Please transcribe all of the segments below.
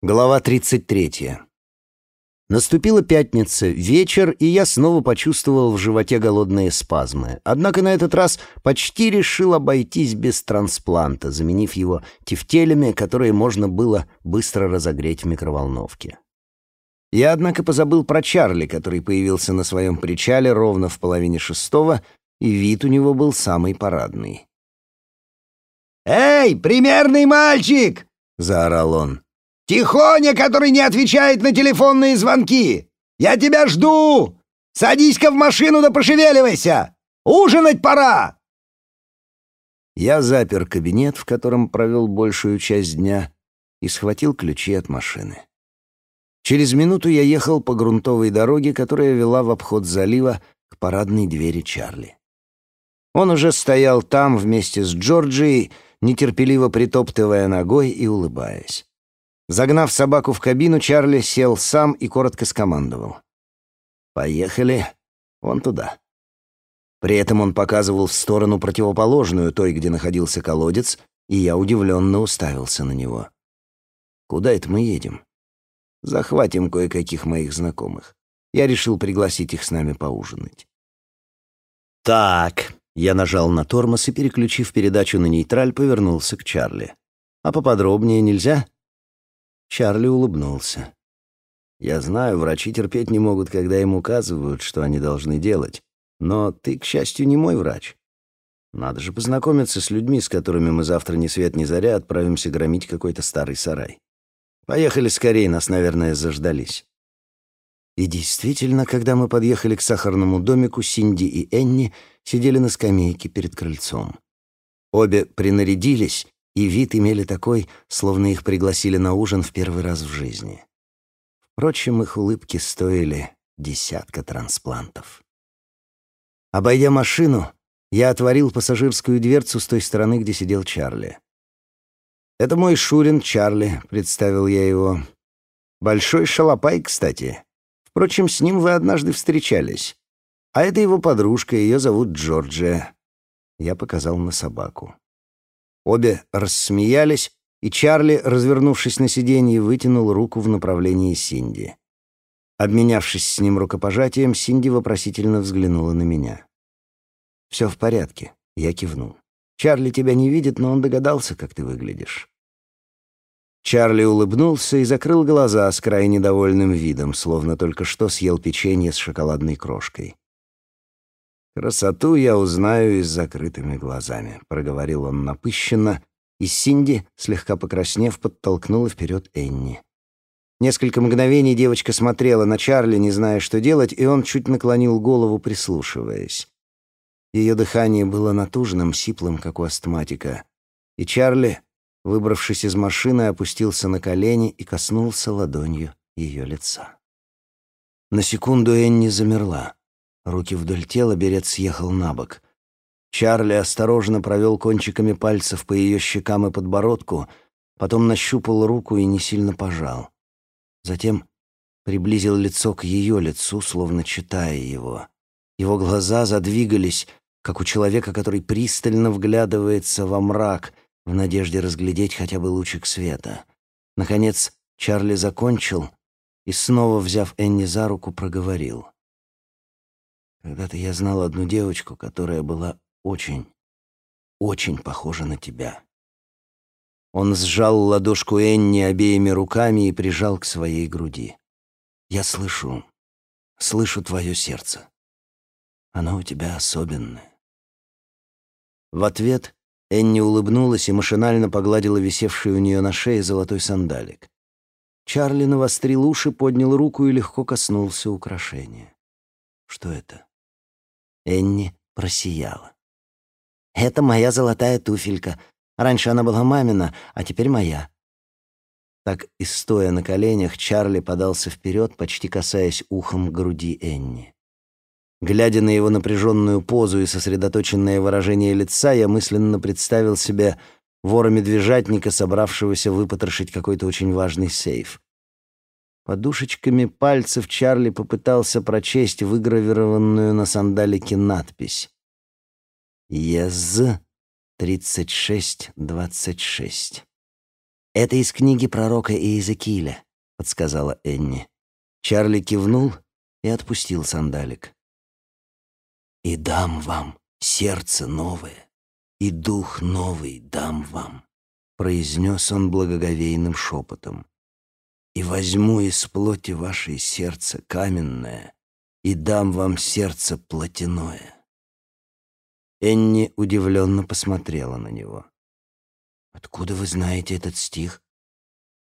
Глава 33. Наступила пятница, вечер, и я снова почувствовал в животе голодные спазмы. Однако на этот раз почти решил обойтись без транспланта, заменив его тефтелями, которые можно было быстро разогреть в микроволновке. Я, однако, позабыл про Чарли, который появился на своем причале ровно в половине шестого, и вид у него был самый парадный. «Эй, примерный мальчик!» — заорал он. «Тихоня, который не отвечает на телефонные звонки! Я тебя жду! Садись-ка в машину да пошевеливайся! Ужинать пора!» Я запер кабинет, в котором провел большую часть дня, и схватил ключи от машины. Через минуту я ехал по грунтовой дороге, которая вела в обход залива к парадной двери Чарли. Он уже стоял там вместе с Джорджией, нетерпеливо притоптывая ногой и улыбаясь. Загнав собаку в кабину, Чарли сел сам и коротко скомандовал. «Поехали вон туда». При этом он показывал в сторону противоположную той, где находился колодец, и я удивленно уставился на него. «Куда это мы едем?» «Захватим кое-каких моих знакомых. Я решил пригласить их с нами поужинать». «Так», — я нажал на тормоз и, переключив передачу на нейтраль, повернулся к Чарли. «А поподробнее нельзя?» Чарли улыбнулся. «Я знаю, врачи терпеть не могут, когда им указывают, что они должны делать. Но ты, к счастью, не мой врач. Надо же познакомиться с людьми, с которыми мы завтра ни свет ни заря отправимся громить какой-то старый сарай. Поехали скорее, нас, наверное, заждались». И действительно, когда мы подъехали к сахарному домику, Синди и Энни сидели на скамейке перед крыльцом. Обе принарядились и вид имели такой, словно их пригласили на ужин в первый раз в жизни. Впрочем, их улыбки стоили десятка трансплантов. Обойдя машину, я отворил пассажирскую дверцу с той стороны, где сидел Чарли. «Это мой Шурин Чарли», — представил я его. «Большой шалопай, кстати. Впрочем, с ним вы однажды встречались. А это его подружка, ее зовут Джорджия». Я показал на собаку. Обе рассмеялись, и Чарли, развернувшись на сиденье, вытянул руку в направлении Синди. Обменявшись с ним рукопожатием, Синди вопросительно взглянула на меня. «Все в порядке», — я кивнул. «Чарли тебя не видит, но он догадался, как ты выглядишь». Чарли улыбнулся и закрыл глаза с крайне довольным видом, словно только что съел печенье с шоколадной крошкой. «Красоту я узнаю и с закрытыми глазами», — проговорил он напыщенно, и Синди, слегка покраснев, подтолкнула вперед Энни. Несколько мгновений девочка смотрела на Чарли, не зная, что делать, и он чуть наклонил голову, прислушиваясь. Ее дыхание было натужным, сиплым, как у астматика, и Чарли, выбравшись из машины, опустился на колени и коснулся ладонью ее лица. На секунду Энни замерла. Руки вдоль тела, берет съехал на бок. Чарли осторожно провел кончиками пальцев по ее щекам и подбородку, потом нащупал руку и не сильно пожал. Затем приблизил лицо к ее лицу, словно читая его. Его глаза задвигались, как у человека, который пристально вглядывается во мрак, в надежде разглядеть хотя бы лучик света. Наконец Чарли закончил и, снова взяв Энни за руку, проговорил — когда-то я знал одну девочку, которая была очень, очень похожа на тебя. Он сжал ладошку Энни обеими руками и прижал к своей груди. Я слышу, слышу твое сердце. Оно у тебя особенное. В ответ Энни улыбнулась и машинально погладила висевший у нее на шее золотой сандалик. Чарли навострил уши, поднял руку и легко коснулся украшения. Что это? Энни просияла. «Это моя золотая туфелька. Раньше она была мамина, а теперь моя». Так и стоя на коленях, Чарли подался вперед, почти касаясь ухом груди Энни. Глядя на его напряженную позу и сосредоточенное выражение лица, я мысленно представил себе вора-медвежатника, собравшегося выпотрошить какой-то очень важный сейф. Подушечками пальцев Чарли попытался прочесть выгравированную на сандалике надпись. «ЕЗ 3626». «Это из книги пророка Иезекииля», — подсказала Энни. Чарли кивнул и отпустил сандалик. «И дам вам сердце новое, и дух новый дам вам», — произнес он благоговейным шепотом. «И возьму из плоти вашей сердце каменное, и дам вам сердце плотяное». Энни удивленно посмотрела на него. «Откуда вы знаете этот стих?»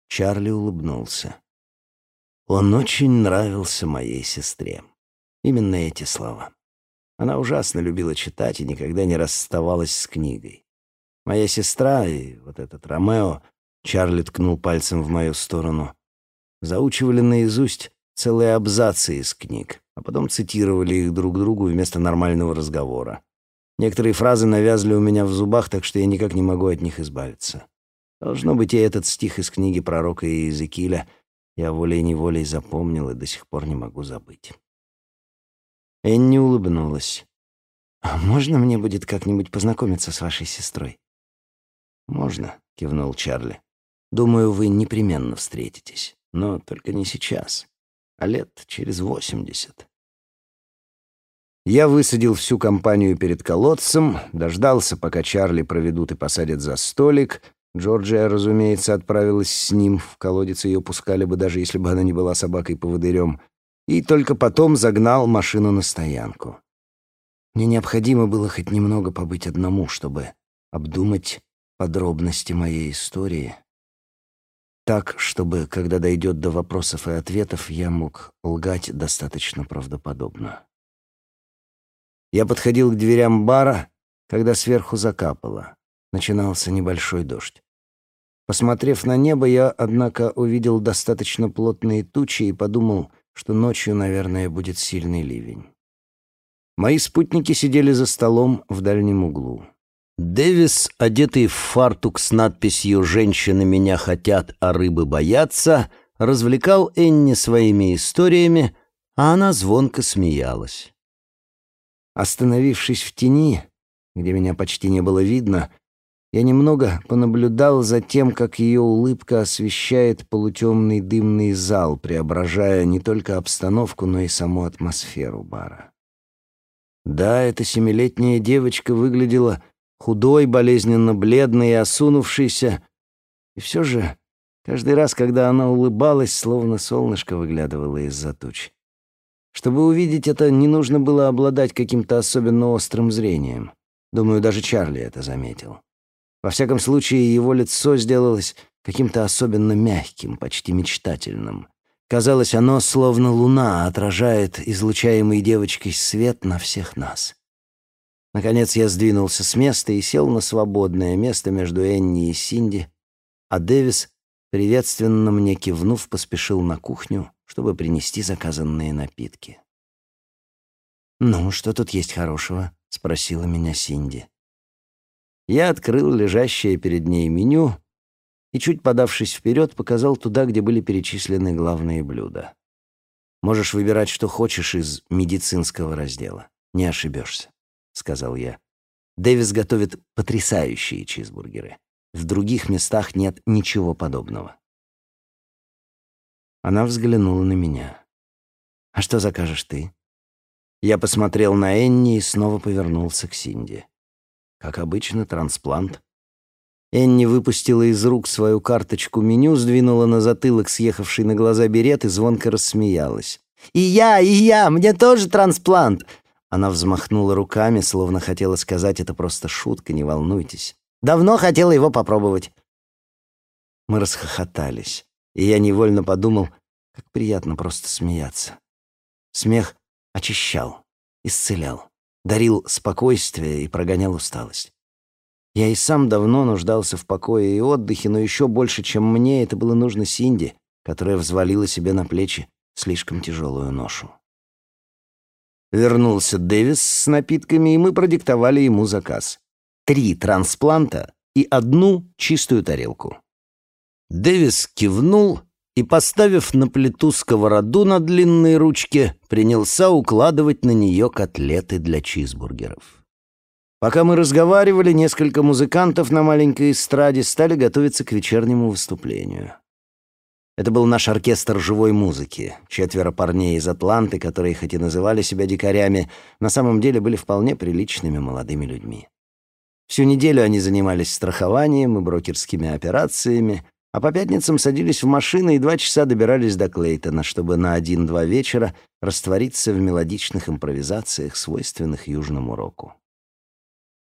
Чарли улыбнулся. Он очень нравился моей сестре. Именно эти слова. Она ужасно любила читать и никогда не расставалась с книгой. Моя сестра и вот этот Ромео, Чарли ткнул пальцем в мою сторону, заучивали наизусть целые абзацы из книг, а потом цитировали их друг другу вместо нормального разговора. Некоторые фразы навязли у меня в зубах, так что я никак не могу от них избавиться. Должно быть, и этот стих из книги пророка Иезекииля я волей-неволей запомнил и до сих пор не могу забыть. Энни улыбнулась. «А можно мне будет как-нибудь познакомиться с вашей сестрой?» «Можно», — кивнул Чарли. «Думаю, вы непременно встретитесь, но только не сейчас, а лет через восемьдесят». Я высадил всю компанию перед колодцем, дождался, пока Чарли проведут и посадят за столик. Джорджия, разумеется, отправилась с ним. В колодец ее пускали бы, даже если бы она не была собакой-поводырем. И только потом загнал машину на стоянку. Мне необходимо было хоть немного побыть одному, чтобы обдумать подробности моей истории. Так, чтобы, когда дойдет до вопросов и ответов, я мог лгать достаточно правдоподобно. Я подходил к дверям бара, когда сверху закапало. Начинался небольшой дождь. Посмотрев на небо, я, однако, увидел достаточно плотные тучи и подумал, что ночью, наверное, будет сильный ливень. Мои спутники сидели за столом в дальнем углу. Дэвис, одетый в фартук с надписью «Женщины меня хотят, а рыбы боятся», развлекал Энни своими историями, а она звонко смеялась. Остановившись в тени, где меня почти не было видно, я немного понаблюдал за тем, как ее улыбка освещает полутемный дымный зал, преображая не только обстановку, но и саму атмосферу бара. Да, эта семилетняя девочка выглядела худой, болезненно бледной и осунувшейся, и все же каждый раз, когда она улыбалась, словно солнышко выглядывало из-за туч. Чтобы увидеть это, не нужно было обладать каким-то особенно острым зрением. Думаю, даже Чарли это заметил. Во всяком случае, его лицо сделалось каким-то особенно мягким, почти мечтательным. Казалось, оно, словно луна, отражает излучаемый девочкой свет на всех нас. Наконец я сдвинулся с места и сел на свободное место между Энни и Синди, а Дэвис, приветственно мне кивнув, поспешил на кухню, чтобы принести заказанные напитки. «Ну, что тут есть хорошего?» — спросила меня Синди. Я открыл лежащее перед ней меню и, чуть подавшись вперед, показал туда, где были перечислены главные блюда. «Можешь выбирать, что хочешь из медицинского раздела. Не ошибешься», — сказал я. «Дэвис готовит потрясающие чизбургеры. В других местах нет ничего подобного». Она взглянула на меня. «А что закажешь ты?» Я посмотрел на Энни и снова повернулся к Синди. Как обычно, трансплант. Энни выпустила из рук свою карточку меню, сдвинула на затылок съехавший на глаза берет и звонко рассмеялась. «И я, и я! Мне тоже трансплант!» Она взмахнула руками, словно хотела сказать, это просто шутка, не волнуйтесь. «Давно хотела его попробовать». Мы расхохотались и я невольно подумал, как приятно просто смеяться. Смех очищал, исцелял, дарил спокойствие и прогонял усталость. Я и сам давно нуждался в покое и отдыхе, но еще больше, чем мне, это было нужно Синди, которая взвалила себе на плечи слишком тяжелую ношу. Вернулся Дэвис с напитками, и мы продиктовали ему заказ. Три транспланта и одну чистую тарелку. Дэвис кивнул и, поставив на плиту сковороду на длинной ручке, принялся укладывать на нее котлеты для чизбургеров. Пока мы разговаривали, несколько музыкантов на маленькой эстраде стали готовиться к вечернему выступлению. Это был наш оркестр живой музыки. Четверо парней из Атланты, которые хоть и называли себя дикарями, на самом деле были вполне приличными молодыми людьми. Всю неделю они занимались страхованием и брокерскими операциями, а по пятницам садились в машины и два часа добирались до Клейтона, чтобы на один-два вечера раствориться в мелодичных импровизациях, свойственных южному року.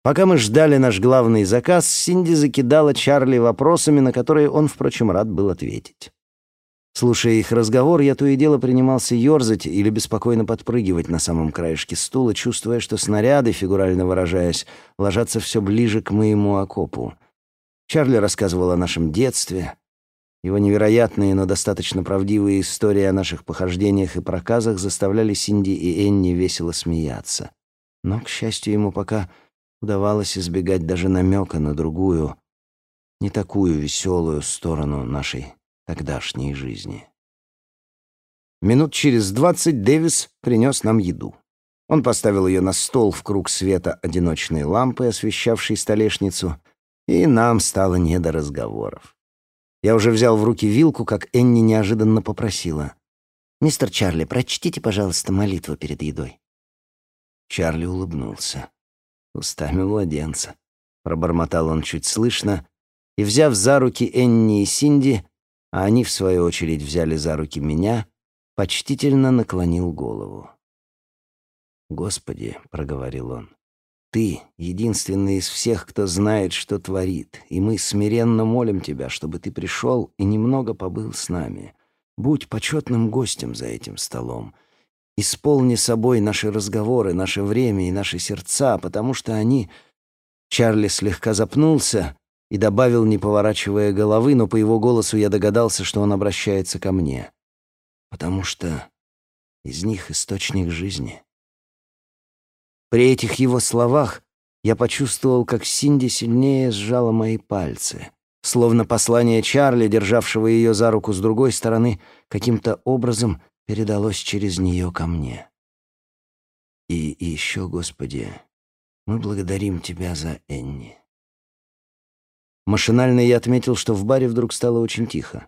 Пока мы ждали наш главный заказ, Синди закидала Чарли вопросами, на которые он, впрочем, рад был ответить. Слушая их разговор, я то и дело принимался ёрзать или беспокойно подпрыгивать на самом краешке стула, чувствуя, что снаряды, фигурально выражаясь, ложатся все ближе к моему окопу. Чарли рассказывал о нашем детстве. Его невероятные, но достаточно правдивые истории о наших похождениях и проказах заставляли Синди и Энни весело смеяться. Но, к счастью, ему пока удавалось избегать даже намека на другую, не такую веселую сторону нашей тогдашней жизни. Минут через двадцать Дэвис принес нам еду. Он поставил ее на стол в круг света одиночной лампы, освещавшей столешницу, и нам стало не до разговоров. Я уже взял в руки вилку, как Энни неожиданно попросила. «Мистер Чарли, прочтите, пожалуйста, молитву перед едой». Чарли улыбнулся устами младенца. Пробормотал он чуть слышно, и, взяв за руки Энни и Синди, а они, в свою очередь, взяли за руки меня, почтительно наклонил голову. «Господи», — проговорил он, — «Ты — единственный из всех, кто знает, что творит, и мы смиренно молим Тебя, чтобы Ты пришел и немного побыл с нами. Будь почетным гостем за этим столом» Исполни собой наши разговоры, наше время и наши сердца, потому что они...» Чарли слегка запнулся и добавил, не поворачивая головы, но по его голосу я догадался, что он обращается ко мне. «Потому что из них источник жизни». При этих его словах я почувствовал, как Синди сильнее сжала мои пальцы, словно послание Чарли, державшего ее за руку с другой стороны, каким-то образом передалось через нее ко мне. И, и еще, Господи, мы благодарим Тебя за Энни. Машинально я отметил, что в баре вдруг стало очень тихо.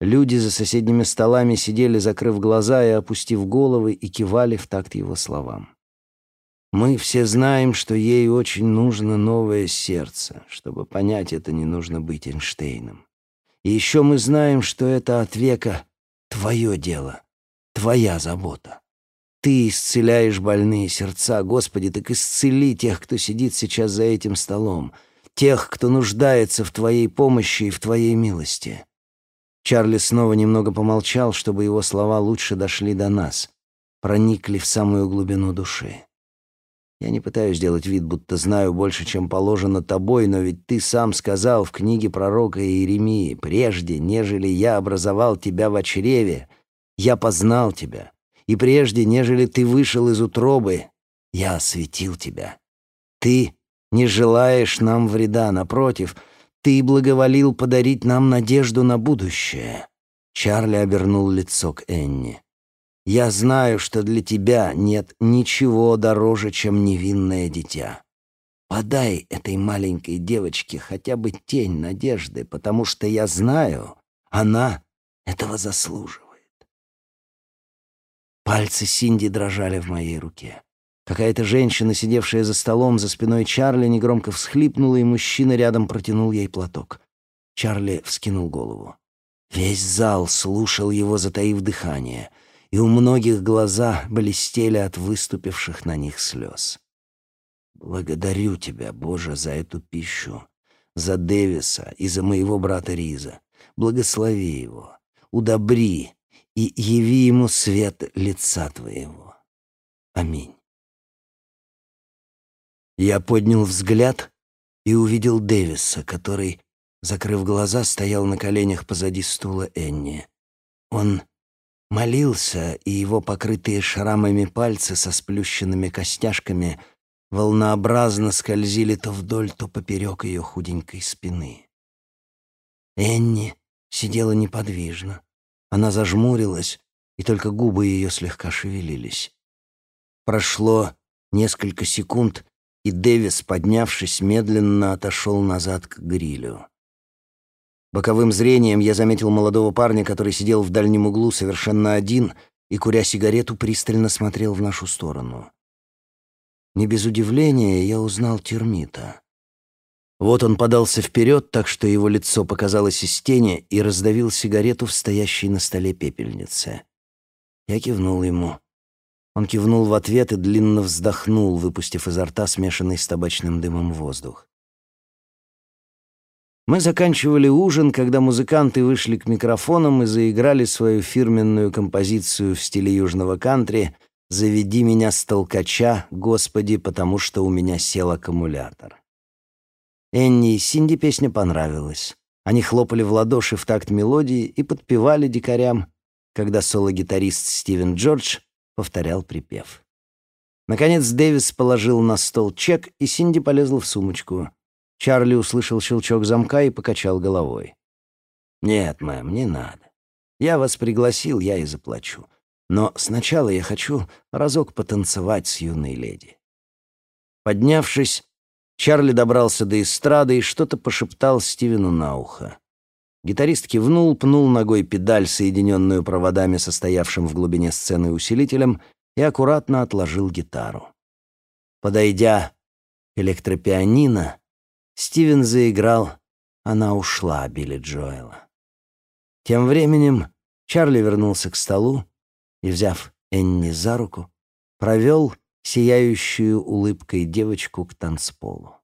Люди за соседними столами сидели, закрыв глаза и опустив головы, и кивали в такт его словам. Мы все знаем, что ей очень нужно новое сердце. Чтобы понять это, не нужно быть Эйнштейном. И еще мы знаем, что это от века твое дело твоя забота. Ты исцеляешь больные сердца, Господи, так исцели тех, кто сидит сейчас за этим столом, тех, кто нуждается в Твоей помощи и в Твоей милости». Чарли снова немного помолчал, чтобы его слова лучше дошли до нас, проникли в самую глубину души. Я не пытаюсь делать вид, будто знаю больше, чем положено тобой, но ведь ты сам сказал в книге пророка Иеремии, прежде, нежели я образовал тебя в чреве, я познал тебя, и прежде, нежели ты вышел из утробы, я осветил тебя. Ты не желаешь нам вреда, напротив, ты благоволил подарить нам надежду на будущее. Чарли обернул лицо к Энни. Я знаю, что для тебя нет ничего дороже, чем невинное дитя. Подай этой маленькой девочке хотя бы тень надежды, потому что я знаю, она этого заслуживает. Пальцы Синди дрожали в моей руке. Какая-то женщина, сидевшая за столом за спиной Чарли, негромко всхлипнула, и мужчина рядом протянул ей платок. Чарли вскинул голову. Весь зал слушал его, затаив дыхание, и у многих глаза блестели от выступивших на них слез. «Благодарю тебя, Боже, за эту пищу, за Дэвиса и за моего брата Риза. Благослови его, удобри и яви ему свет лица твоего. Аминь. Я поднял взгляд и увидел Дэвиса, который, закрыв глаза, стоял на коленях позади стула Энни. Он молился, и его покрытые шрамами пальцы со сплющенными костяшками волнообразно скользили то вдоль, то поперек ее худенькой спины. Энни сидела неподвижно, она зажмурилась, и только губы ее слегка шевелились. Прошло несколько секунд, и Дэвис, поднявшись, медленно отошел назад к грилю. Боковым зрением я заметил молодого парня, который сидел в дальнем углу совершенно один и, куря сигарету, пристально смотрел в нашу сторону. Не без удивления я узнал термита. Вот он подался вперед, так что его лицо показалось из тени и раздавил сигарету в стоящей на столе пепельнице. Я кивнул ему. Он кивнул в ответ и длинно вздохнул, выпустив изо рта смешанный с табачным дымом воздух. Мы заканчивали ужин, когда музыканты вышли к микрофонам и заиграли свою фирменную композицию в стиле южного кантри «Заведи меня с толкача, Господи, потому что у меня сел аккумулятор». Энни и Синди песня понравилась. Они хлопали в ладоши в такт мелодии и подпевали дикарям, когда соло-гитарист Стивен Джордж повторял припев. Наконец Дэвис положил на стол чек, и Синди полезла в сумочку — Чарли услышал щелчок замка и покачал головой. «Нет, мэм, не надо. Я вас пригласил, я и заплачу. Но сначала я хочу разок потанцевать с юной леди». Поднявшись, Чарли добрался до эстрады и что-то пошептал Стивену на ухо. Гитарист кивнул, пнул ногой педаль, соединенную проводами, состоявшим в глубине сцены усилителем, и аккуратно отложил гитару. Подойдя к электропианино, Стивен заиграл «Она ушла» Билли Джоэла. Тем временем Чарли вернулся к столу и, взяв Энни за руку, провел сияющую улыбкой девочку к танцполу.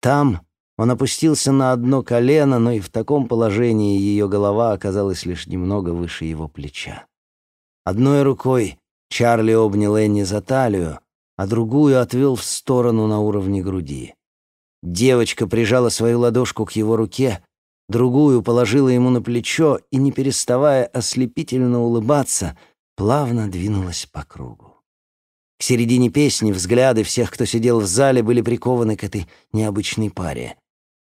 Там он опустился на одно колено, но и в таком положении ее голова оказалась лишь немного выше его плеча. Одной рукой Чарли обнял Энни за талию, а другую отвел в сторону на уровне груди. Девочка прижала свою ладошку к его руке, другую положила ему на плечо и, не переставая ослепительно улыбаться, плавно двинулась по кругу. К середине песни взгляды всех, кто сидел в зале, были прикованы к этой необычной паре.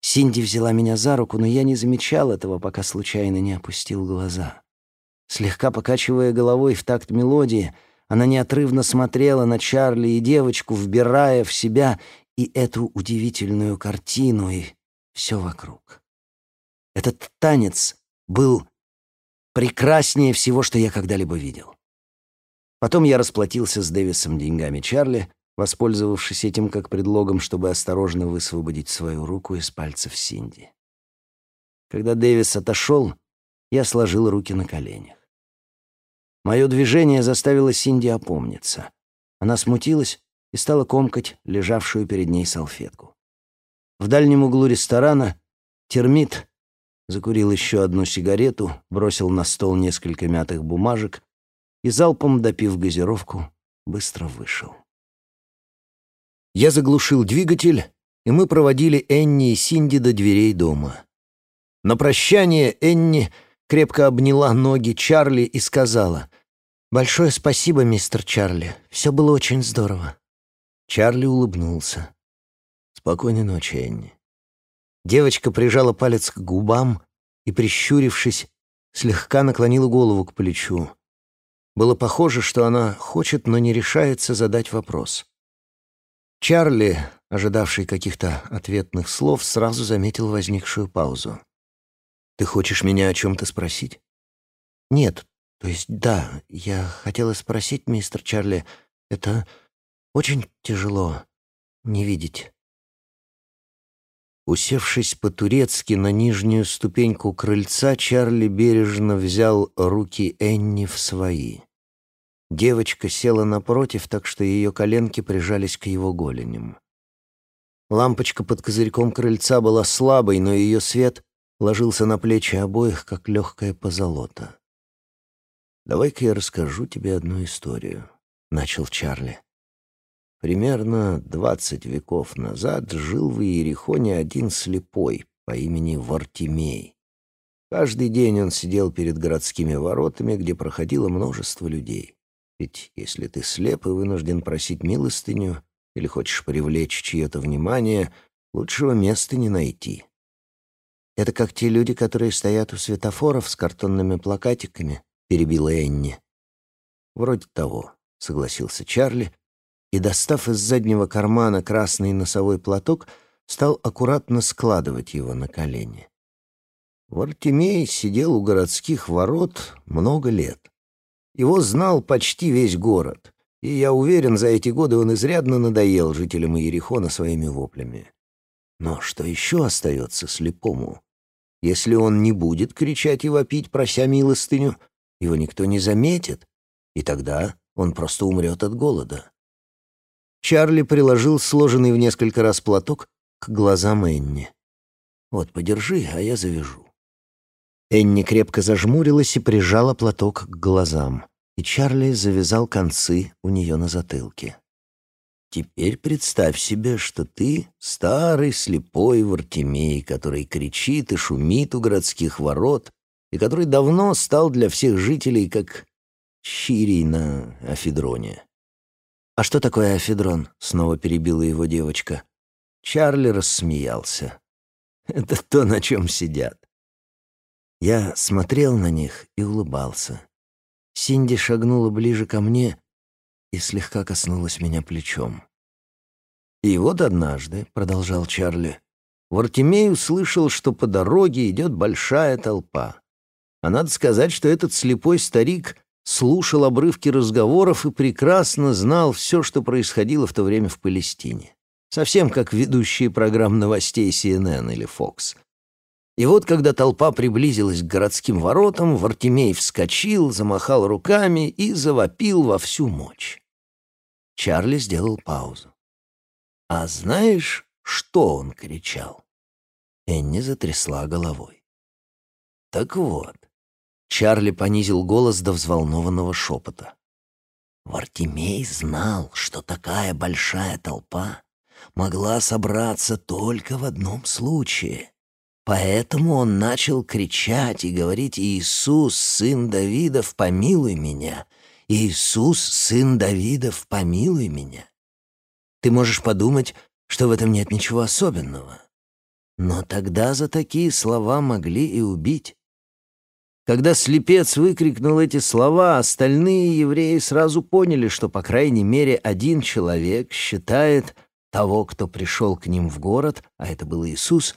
Синди взяла меня за руку, но я не замечал этого, пока случайно не опустил глаза. Слегка покачивая головой в такт мелодии, она неотрывно смотрела на Чарли и девочку, вбирая в себя и эту удивительную картину, и все вокруг. Этот танец был прекраснее всего, что я когда-либо видел. Потом я расплатился с Дэвисом деньгами Чарли, воспользовавшись этим как предлогом, чтобы осторожно высвободить свою руку из пальцев Синди. Когда Дэвис отошел, я сложил руки на коленях. Мое движение заставило Синди опомниться. Она смутилась и стала комкать лежавшую перед ней салфетку. В дальнем углу ресторана термит закурил еще одну сигарету, бросил на стол несколько мятых бумажек и, залпом допив газировку, быстро вышел. Я заглушил двигатель, и мы проводили Энни и Синди до дверей дома. На прощание Энни крепко обняла ноги Чарли и сказала «Большое спасибо, мистер Чарли. Все было очень здорово». Чарли улыбнулся. «Спокойной ночи, Энни». Девочка прижала палец к губам и, прищурившись, слегка наклонила голову к плечу. Было похоже, что она хочет, но не решается задать вопрос. Чарли, ожидавший каких-то ответных слов, сразу заметил возникшую паузу. «Ты хочешь меня о чем-то спросить?» «Нет, то есть да, я хотела спросить, мистер Чарли, это очень тяжело не видеть. Усевшись по-турецки на нижнюю ступеньку крыльца, Чарли бережно взял руки Энни в свои. Девочка села напротив, так что ее коленки прижались к его голеням. Лампочка под козырьком крыльца была слабой, но ее свет ложился на плечи обоих, как легкая позолота. «Давай-ка я расскажу тебе одну историю», — начал Чарли. Примерно двадцать веков назад жил в Иерихоне один слепой по имени Вартимей. Каждый день он сидел перед городскими воротами, где проходило множество людей. Ведь если ты слеп и вынужден просить милостыню или хочешь привлечь чье-то внимание, лучшего места не найти. «Это как те люди, которые стоят у светофоров с картонными плакатиками», — перебила Энни. «Вроде того», — согласился Чарли, и, достав из заднего кармана красный носовой платок, стал аккуратно складывать его на колени. Вартимей сидел у городских ворот много лет. Его знал почти весь город, и, я уверен, за эти годы он изрядно надоел жителям Иерихона своими воплями. Но что еще остается слепому? Если он не будет кричать и вопить, прося милостыню, его никто не заметит, и тогда он просто умрет от голода. Чарли приложил сложенный в несколько раз платок к глазам Энни. «Вот, подержи, а я завяжу». Энни крепко зажмурилась и прижала платок к глазам, и Чарли завязал концы у нее на затылке. Теперь представь себе, что ты старый слепой Вартимей, который кричит и шумит у городских ворот, и который давно стал для всех жителей как щирий на Афедроне. «А что такое Афедрон?» — снова перебила его девочка. Чарли рассмеялся. «Это то, на чем сидят». Я смотрел на них и улыбался. Синди шагнула ближе ко мне и слегка коснулась меня плечом. «И вот однажды», — продолжал Чарли, — Вартимей услышал, что по дороге идет большая толпа. А надо сказать, что этот слепой старик слушал обрывки разговоров и прекрасно знал все, что происходило в то время в Палестине. Совсем как ведущие программ новостей CNN или Fox. И вот, когда толпа приблизилась к городским воротам, Вартимей вскочил, замахал руками и завопил во всю мощь. Чарли сделал паузу. «А знаешь, что он кричал?» Энни затрясла головой. «Так вот». Чарли понизил голос до взволнованного шепота. Вартимей знал, что такая большая толпа могла собраться только в одном случае. Поэтому он начал кричать и говорить «Иисус, сын Давидов, помилуй меня! Иисус, сын Давидов, помилуй меня. Ты можешь подумать, что в этом нет ничего особенного. Но тогда за такие слова могли и убить. Когда слепец выкрикнул эти слова, остальные евреи сразу поняли, что, по крайней мере, один человек считает того, кто пришел к ним в город, а это был Иисус,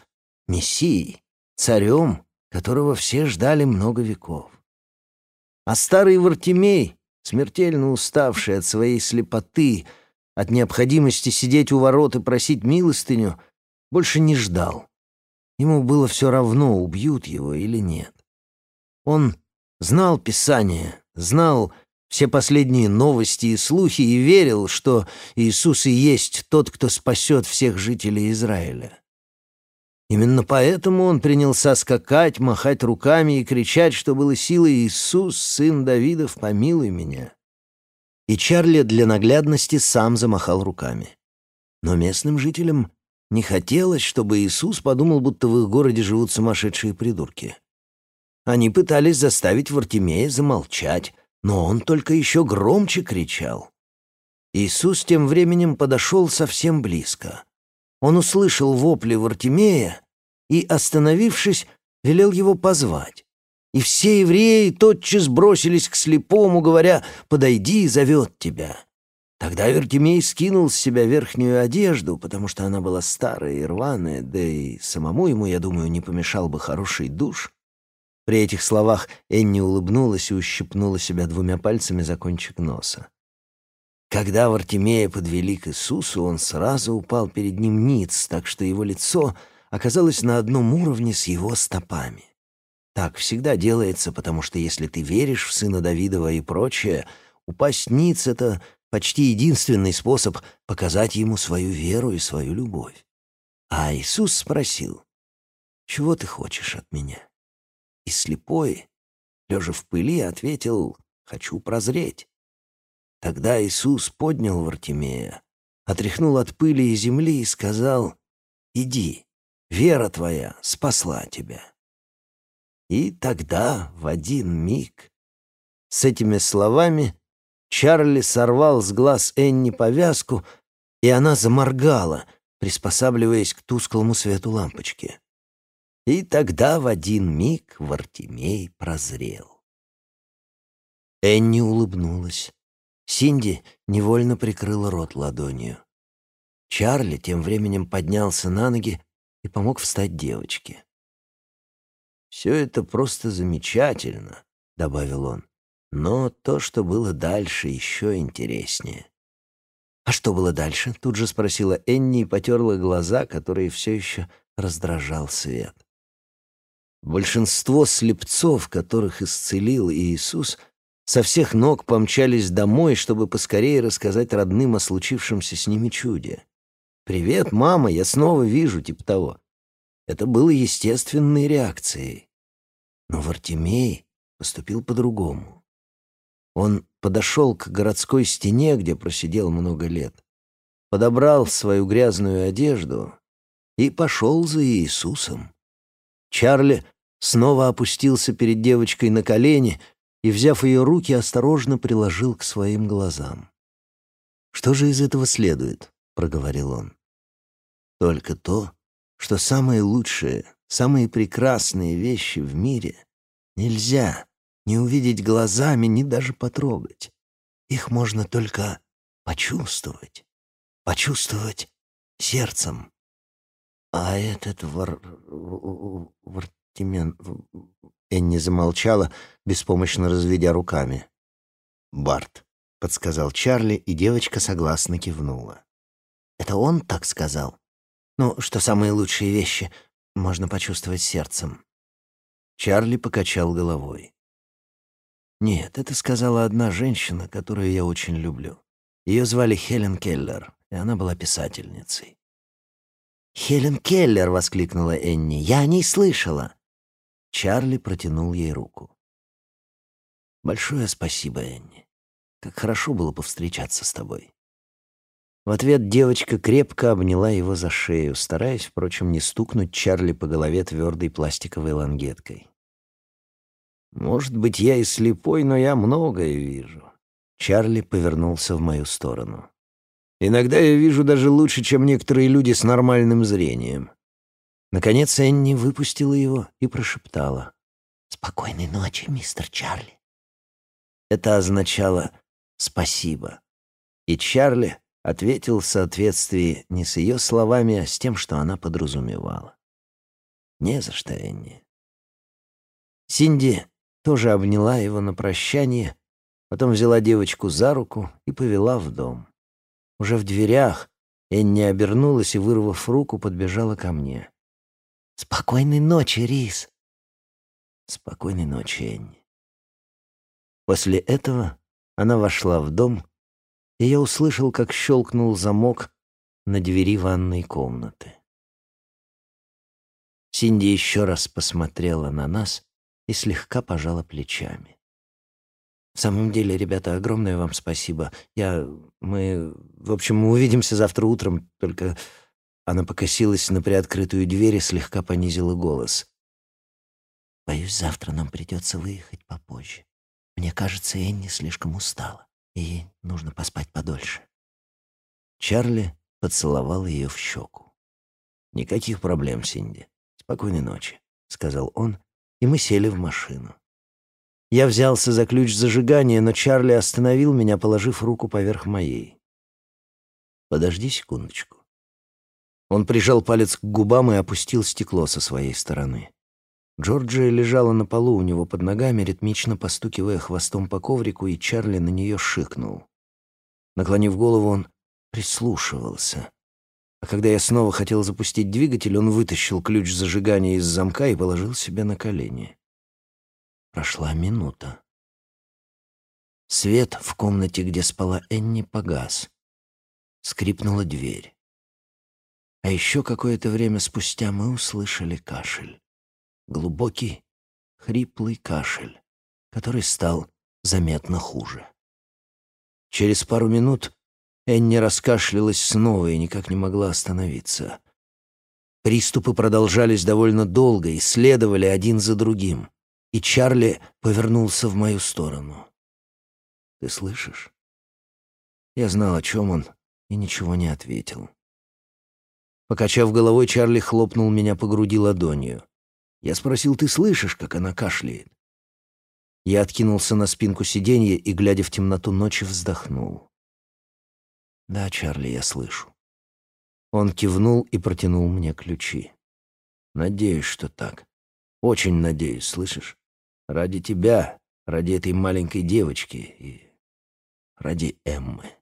Мессией, царем, которого все ждали много веков. А старый Вартимей, смертельно уставший от своей слепоты, от необходимости сидеть у ворот и просить милостыню, больше не ждал. Ему было все равно, убьют его или нет. Он знал Писание, знал все последние новости и слухи и верил, что Иисус и есть тот, кто спасет всех жителей Израиля. Именно поэтому он принялся скакать, махать руками и кричать, что было силой «Иисус, сын Давидов, помилуй меня». И Чарли для наглядности сам замахал руками. Но местным жителям не хотелось, чтобы Иисус подумал, будто в их городе живут сумасшедшие придурки. Они пытались заставить Вартимея замолчать, но он только еще громче кричал. Иисус тем временем подошел совсем близко — он услышал вопли Вартимея и, остановившись, велел его позвать. И все евреи тотчас бросились к слепому, говоря «Подойди, зовет тебя». Тогда Вертимей скинул с себя верхнюю одежду, потому что она была старая и рваная, да и самому ему, я думаю, не помешал бы хороший душ. При этих словах Энни улыбнулась и ущипнула себя двумя пальцами за кончик носа. Когда Вартимея подвели к Иисусу, он сразу упал перед ним ниц, так что его лицо оказалось на одном уровне с его стопами. Так всегда делается, потому что если ты веришь в сына Давидова и прочее, упасть ниц — это почти единственный способ показать ему свою веру и свою любовь. А Иисус спросил, «Чего ты хочешь от меня?» И слепой, лежа в пыли, ответил, «Хочу прозреть». Тогда Иисус поднял Вартимея, отряхнул от пыли и земли и сказал, «Иди, вера твоя спасла тебя». И тогда, в один миг, с этими словами Чарли сорвал с глаз Энни повязку, и она заморгала, приспосабливаясь к тусклому свету лампочки. И тогда в один миг Вартимей прозрел. Энни улыбнулась Синди невольно прикрыла рот ладонью. Чарли тем временем поднялся на ноги и помог встать девочке. «Все это просто замечательно», — добавил он. «Но то, что было дальше, еще интереснее». «А что было дальше?» — тут же спросила Энни и потерла глаза, которые все еще раздражал свет. Большинство слепцов, которых исцелил Иисус, со всех ног помчались домой, чтобы поскорее рассказать родным о случившемся с ними чуде. «Привет, мама, я снова вижу», типа того. Это было естественной реакцией. Но Вартимей поступил по-другому. Он подошел к городской стене, где просидел много лет, подобрал свою грязную одежду и пошел за Иисусом. Чарли снова опустился перед девочкой на колени и, взяв ее руки, осторожно приложил к своим глазам. «Что же из этого следует?» — проговорил он. «Только то, что самые лучшие, самые прекрасные вещи в мире нельзя ни увидеть глазами, ни даже потрогать. Их можно только почувствовать, почувствовать сердцем. А этот вар... Вартимен... Энни замолчала, беспомощно разведя руками. «Барт», — подсказал Чарли, и девочка согласно кивнула. «Это он так сказал? Ну, что самые лучшие вещи можно почувствовать сердцем?» Чарли покачал головой. «Нет, это сказала одна женщина, которую я очень люблю. Ее звали Хелен Келлер, и она была писательницей. «Хелен Келлер!» — воскликнула Энни. «Я о ней слышала!» Чарли протянул ей руку. «Большое спасибо, Энни. Как хорошо было повстречаться с тобой». В ответ девочка крепко обняла его за шею, стараясь, впрочем, не стукнуть Чарли по голове твердой пластиковой лангеткой. «Может быть, я и слепой, но я многое вижу». Чарли повернулся в мою сторону. Иногда я вижу даже лучше, чем некоторые люди с нормальным зрением. Наконец Энни выпустила его и прошептала. «Спокойной ночи, мистер Чарли». Это означало «спасибо». И Чарли ответил в соответствии не с ее словами, а с тем, что она подразумевала. «Не за что, Энни». Синди тоже обняла его на прощание, потом взяла девочку за руку и повела в дом. Уже в дверях Энни обернулась и, вырвав руку, подбежала ко мне. «Спокойной ночи, Рис!» «Спокойной ночи, Энни». После этого она вошла в дом, и я услышал, как щелкнул замок на двери ванной комнаты. Синди еще раз посмотрела на нас и слегка пожала плечами. В самом деле, ребята, огромное вам спасибо. Я... Мы... В общем, мы увидимся завтра утром, только...» Она покосилась на приоткрытую дверь и слегка понизила голос. «Боюсь, завтра нам придется выехать попозже. Мне кажется, Энни слишком устала, и ей нужно поспать подольше». Чарли поцеловал ее в щеку. «Никаких проблем, Синди. Спокойной ночи», — сказал он, и мы сели в машину. Я взялся за ключ зажигания, но Чарли остановил меня, положив руку поверх моей. «Подожди секундочку». Он прижал палец к губам и опустил стекло со своей стороны. Джорджия лежала на полу у него под ногами, ритмично постукивая хвостом по коврику, и Чарли на нее шикнул. Наклонив голову, он прислушивался. А когда я снова хотел запустить двигатель, он вытащил ключ зажигания из замка и положил себе на колени. Прошла минута. Свет в комнате, где спала Энни, погас. Скрипнула дверь. А еще какое-то время спустя мы услышали кашель. Глубокий, хриплый кашель, который стал заметно хуже. Через пару минут Энни раскашлялась снова и никак не могла остановиться. Приступы продолжались довольно долго и следовали один за другим и Чарли повернулся в мою сторону. «Ты слышишь?» Я знал, о чем он, и ничего не ответил. Покачав головой, Чарли хлопнул меня по груди ладонью. Я спросил, «Ты слышишь, как она кашляет?» Я откинулся на спинку сиденья и, глядя в темноту ночи, вздохнул. «Да, Чарли, я слышу». Он кивнул и протянул мне ключи. «Надеюсь, что так. Очень надеюсь, слышишь? Ради тебя, ради этой маленькой девочки и ради Эммы».